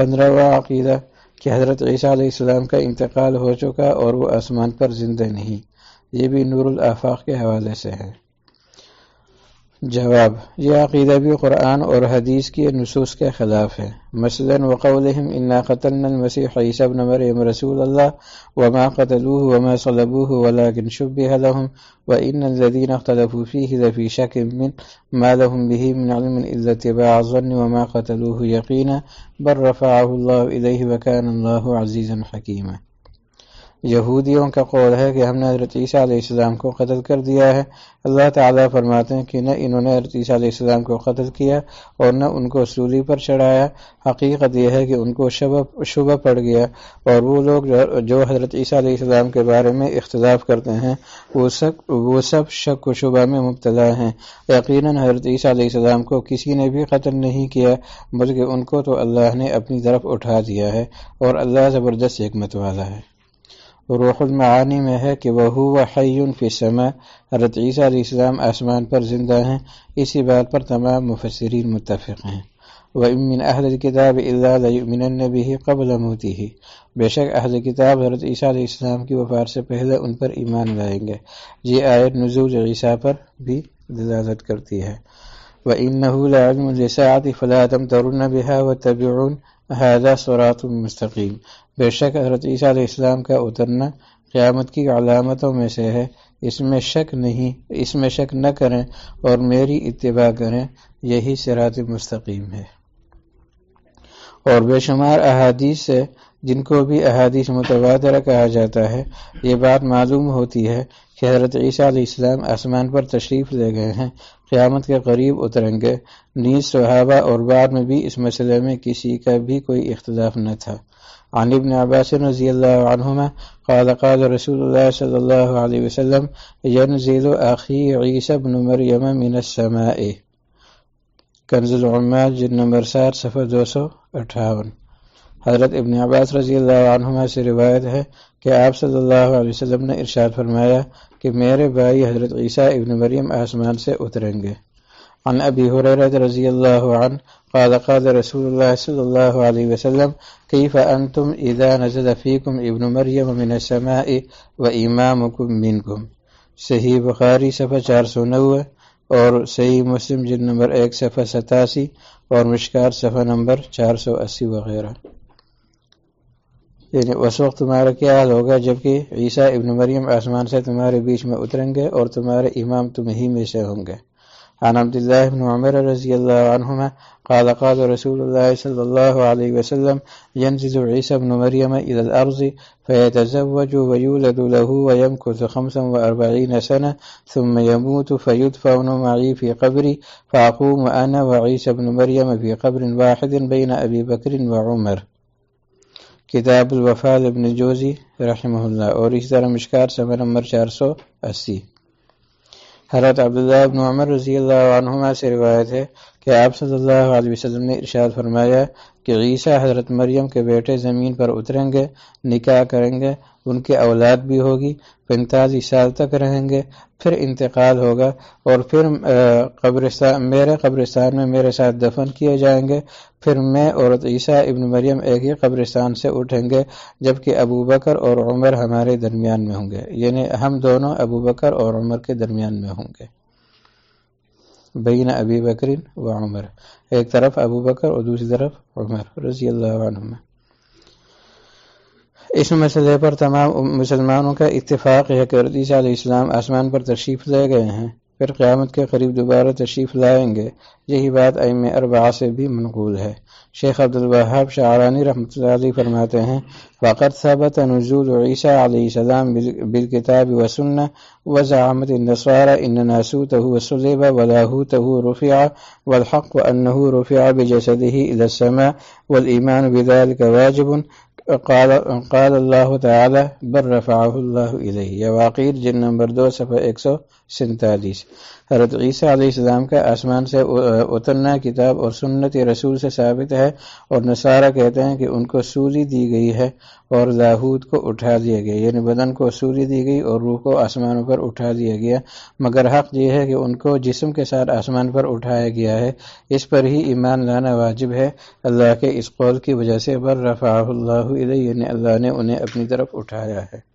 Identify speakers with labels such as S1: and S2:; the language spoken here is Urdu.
S1: پندرہواں عقیدہ کہ حضرت عیسیٰ علیہ السلام کا انتقال ہو چکا اور وہ آسمان پر زندہ نہیں۔ یہ بھی نور الافاق کے حوالے سے ہے۔ جواب، یہ عقیدہ بھی قرآن اور حدیث کی نصوص کے خلاف ہے۔ مثلا، وقولهم انا قتلنا المسيح عيسى ابن مريم رسول الله وما قتلوه وما صلبوه ولكن شبه لهم وان الذين اختلفوا فيه لفي شك من ما لهم به من علم الا اتباع الظن وما قتلوه يقينا بل رفعه الله اليه وكان الله عزيزا حكيما۔ یہودیوں کا قول ہے کہ ہم نے حضرت عیسیٰ علیہ السلام کو قتل کر دیا ہے۔ اللہ تعالیٰ فرماتے ہیں کہ نہ انہوں نے حضرت عیسیٰ علیہ السلام کو قتل کیا اور نہ ان کو سولی پر چڑھایا۔ حقیقت یہ ہے کہ ان کو شبہ پڑ گیا اور وہ لوگ جو حضرت عیسیٰ علیہ السلام کے بارے میں اختلاف کرتے ہیں، وہ سب وہ سب شک و شبہ میں مبتلا ہیں۔ یقیناً حضرت عیسیٰ علیہ السلام کو کسی نے بھی قتل نہیں کیا، بلکہ ان کو تو اللہ نے اپنی طرف اٹھا دیا ہے اور اللہ زبردست حکمت والا ہے۔ روح المعانی میں ہے کہ وہ حیون فی سما حضرت عیسیٰ علیہ السلام آسمان پر زندہ ہیں۔ اسی بات پر تمام مفسرین متفق ہیں۔ وہ امن اہل کتاب اللہ بھی قبل موتی ہی بے شک اہل کتاب حضرت عیسیٰ علیہ السلام کی وفات سے پہلے ان پر ایمان لائیں گے۔ یہ آیت نزول عیسیٰ پر بھی دلالت کرتی ہے۔ وہ ان نحول فلاطم ترون بحا و طبعون هذا صراط مستقیم بے شک حضرت عیسیٰ علیہ السلام کا اترنا قیامت کی علامتوں میں سے ہے۔ اس میں شک نہیں، اس میں شک نہ کریں اور میری اتباع کریں۔ یہی صراط مستقیم ہے۔ اور بے شمار احادیث سے جن کو بھی احادیث متبادرہ کہا جاتا ہے، یہ بات معلوم ہوتی ہے کہ حضرت عیسیٰ علیہ السلام آسمان پر تشریف لے گئے ہیں، قیامت کے قریب اتریں گے۔ نیز صحابہ اور بعد میں بھی اس مسئلے میں کسی کا بھی کوئی اختلاف نہ تھا۔ عن ابن عباس رضي الله عنهما قال قال رسول الله صلى الله عليه وسلم ينزل أخي عيسى بن مريم من السماء۔ کنز العمال جن نمبر سات، صفحہ دو سو اٹھاون۔ حضرت ابن عباس رضی اللہ عنہما سے روایت ہے کہ آپ صلی اللہ علیہ وسلم نے ارشاد فرمایا کہ میرے بھائی حضرت عیسیٰ ابن مریم آسمان سے اتریں گے۔ عن ابي هريره رضي الله عنه قال قال رسول الله صلى الله عليه وسلم كيف انتم اذا نزل فيكم ابن مريم من السماء وامامكم منكم صحیح بخاری، صفحہ چار سو نوے۔ اور صحیح مسلم جن نمبر ایک، صفحہ ستاسی، اور مشکار صفحہ نمبر چار سو اسی وغیرہ۔ یعنی اس وقت تمہارا کیا حال ہوگا جبکہ عیسیٰ ابن مریم آسمان سے تمہارے بیچ میں اتریں گے اور تمہارے امام تم ہی میں سے ہوں گے۔ عن عبد الله بن عمر رضي الله عنهما قال قال رسول الله صلى الله عليه وسلم، ينزل عيسى بن مريم إلى الأرض فيتزوج ويولد له ويمكث خمسا وأربعين سنة، ثم يموت فيدفن معي في قبري، فأقوم أنا وعيسى بن مريم في قبر واحد بين أبي بكر وعمر. کتاب الوفال ابن جوزی رحمہ اللہ، اور اس طرح مشکار سفر نمبر چار سو اسی۔ حضرت عبداللہ ابن عمر رضی اللہ عنہما سے روایت ہے کہ آپ صلی اللہ علیہ وسلم نے ارشاد فرمایا کہ عیسیٰ حضرت مریم کے بیٹے زمین پر اتریں گے، نکاح کریں گے، ان کے اولاد بھی ہوگی پینتالیس سال تک رہیں گے، پھر انتقال ہوگا اور پھر قبرستان، میرے قبرستان میں میرے ساتھ دفن کیے جائیں گے، پھر میں اور عیسیٰ ابن مریم ایک ہی قبرستان سے اٹھیں گے، جبکہ ابو بکر اور عمر ہمارے درمیان میں ہوں گے یعنی ہم دونوں ابو بکر اور عمر کے درمیان میں ہوں گے۔ بین ابی بکرین و عمر۔ ایک طرف ابو بکر اور دوسری طرف عمر، رضی اللہ عنہ اس مسئلے پر تمام مسلمانوں کا اتفاق ہے کہ عیسیٰ علیہ السلام آسمان پر تشریف لے گئے ہیں۔ پھر قیامت کے قریب دوبارہ تشریف لائیں گے۔ یہی بات ام اربعہ سے بھی منقول ہے۔ شیخ عبد الوہاب شعرانی رحمۃ اللہ علیہ فرماتے ہیں وقت ثبت نزول عیسیٰ علیہ السلام بالکتاب وسنہ وزعمت النصارى ان ناسوته وصلب ولاهوته رفع والحق انه رفع بجسده الى السماء والايمان بذلك واجب قال قال اللہ تعالی، بر رفعه اللہ الیہ. یہ جن نمبر دو، صفحہ ایک سو سینتالیس۔ حضرت عیسیٰ علیہ السلام کا آسمان سے اترنا کتاب اور سنت رسول سے ثابت ہے اور نصارہ کہتے ہیں کہ ان کو سوری دی گئی ہے اور لاہود کو اٹھا دیا گیا۔ یعنی بدن کو سوری دی گئی اور روح کو آسمان پر اٹھا دیا گیا۔ مگر حق یہ ہے کہ ان کو جسم کے ساتھ آسمان پر اٹھایا گیا ہے۔ اس پر ہی ایمان لانا واجب ہے۔ اللہ کے اس قول کی وجہ سے بر رفع اللہ الیہ یعنی اللہ نے انہیں اپنی طرف اٹھایا ہے۔